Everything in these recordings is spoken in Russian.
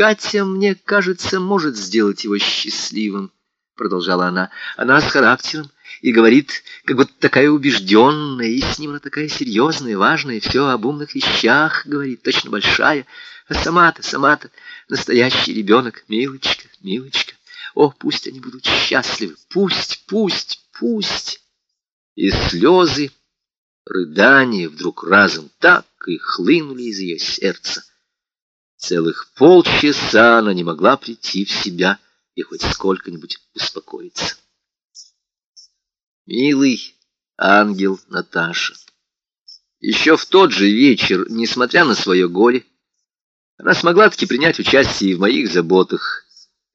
Катя, мне кажется, может сделать его счастливым, продолжала она. Она с характером и говорит, как будто такая убежденная, и с ним она такая серьезная, важная, все об умных вещах говорит, точно большая. А сама-то, сама-то настоящий ребенок, милочка, милочка. О, пусть они будут счастливы, пусть, пусть, пусть. И слезы, рыдания вдруг разом так и хлынули из ее сердца. Целых полчаса она не могла прийти в себя и хоть сколько-нибудь успокоиться. Милый ангел Наташа. Еще в тот же вечер, несмотря на свое горе, она смогла таки принять участие в моих заботах,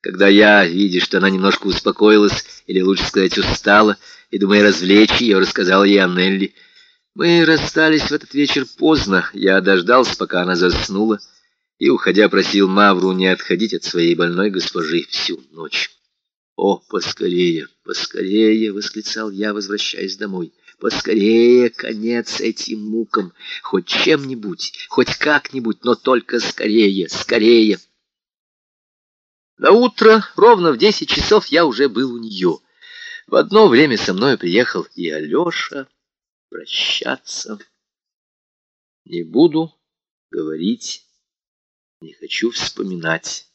когда я, видя, что она немножко успокоилась, или лучше сказать, устала, и, думая развлечь ее, рассказал ей о Нелли. Мы расстались в этот вечер поздно, я дождался, пока она заснула, и, уходя, просил Мавру не отходить от своей больной госпожи всю ночь. «О, поскорее, поскорее!» — восклицал я, возвращаясь домой. «Поскорее конец этим мукам! Хоть чем-нибудь, хоть как-нибудь, но только скорее, скорее!» На утро, ровно в десять часов, я уже был у нее. В одно время со мной приехал и Алеша прощаться. Не буду говорить, не хочу вспоминать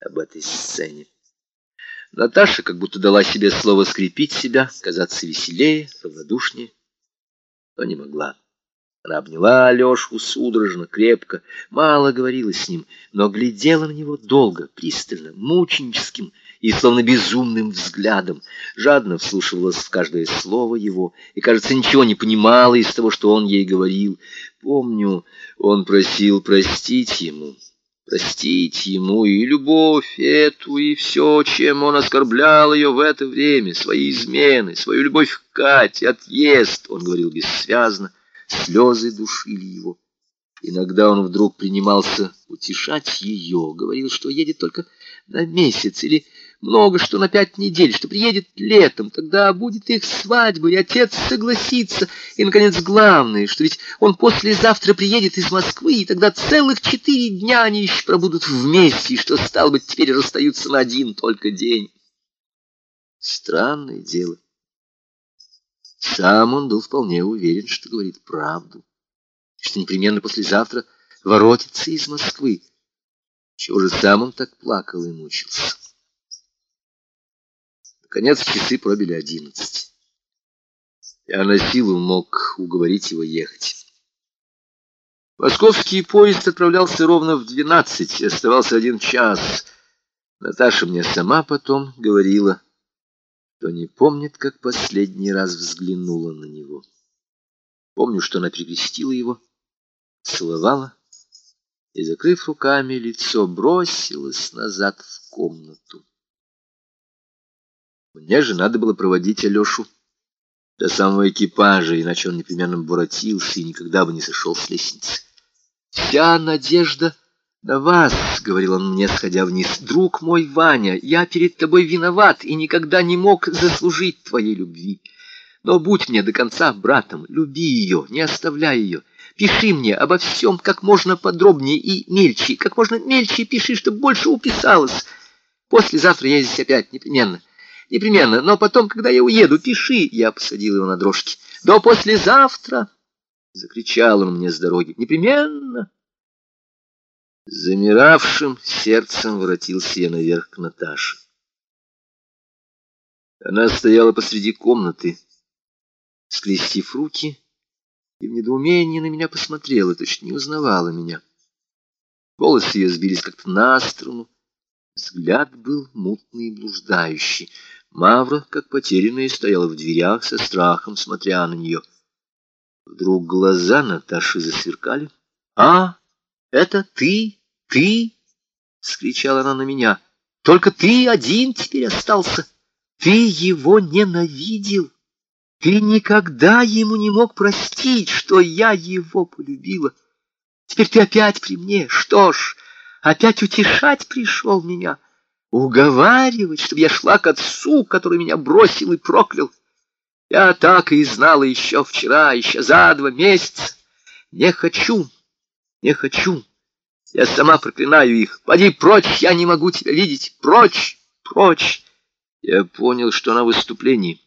об этой сцене. Наташа как будто дала себе слово скрепить себя, казаться веселее, равнодушнее, но не могла. Она обняла Алешу судорожно, крепко, мало говорила с ним, но глядела на него долго, пристально, мученическим и словно безумным взглядом, жадно вслушивалась в каждое слово его и, кажется, ничего не понимала из того, что он ей говорил. Помню, он просил простить ему, простить ему и любовь эту, и все, чем он оскорблял ее в это время, свои измены, свою любовь к Кате, отъезд, он говорил бессвязно, Слезы душили его. Иногда он вдруг принимался утешать ее, говорил, что едет только на месяц или много, что на пять недель, что приедет летом, тогда будет их свадьба, и отец согласится. И, наконец, главное, что ведь он послезавтра приедет из Москвы, и тогда целых четыре дня они еще пробудут вместе, и что, стало быть, теперь расстаются на один только день. Странное дело. Сам он был вполне уверен, что говорит правду, что непременно послезавтра воротится из Москвы. Чего же сам он так плакал и мучился? Наконец часы пробили одиннадцать. Я на силу мог уговорить его ехать. Московский поезд отправлялся ровно в двенадцать, оставался один час. Наташа мне сама потом говорила кто не помнит, как последний раз взглянула на него. Помню, что она перекрестила его, целовала и, закрыв руками лицо, бросилась назад в комнату. Мне же надо было проводить Алешу до самого экипажа, иначе он непременно воротился и никогда бы не сошел с лестницы. Вся надежда «Да вас», — говорил он мне, сходя вниз, — «друг мой Ваня, я перед тобой виноват и никогда не мог заслужить твоей любви. Но будь мне до конца братом, люби ее, не оставляй ее. Пиши мне обо всем как можно подробнее и мельче, как можно мельче пиши, чтобы больше уписалось. Послезавтра я здесь опять, непременно, непременно, но потом, когда я уеду, пиши». Я посадил его на дрожки. «До послезавтра!» — закричал он мне с дороги. «Непременно!» Замиравшим сердцем воротился я наверх к Наташе. Она стояла посреди комнаты, скрестив руки, и в недоумении на меня посмотрела, точно не узнавала меня. Волосы ее сбились как-то на струну, взгляд был мутный и блуждающий. Мавра, как потерянная, стояла в дверях со страхом, смотря на нее. Вдруг глаза Наташи засверкали. «А, это ты?» «Ты!» — скричала она на меня. «Только ты один теперь остался. Ты его ненавидел. Ты никогда ему не мог простить, что я его полюбила. Теперь ты опять при мне. Что ж, опять утешать пришел меня, уговаривать, чтобы я шла к отцу, который меня бросил и проклял. Я так и знала еще вчера, еще за два месяца. Не хочу, не хочу». Я сама проклинаю их. Поди прочь, я не могу тебя видеть. Прочь, прочь. Я понял, что она в выступлении.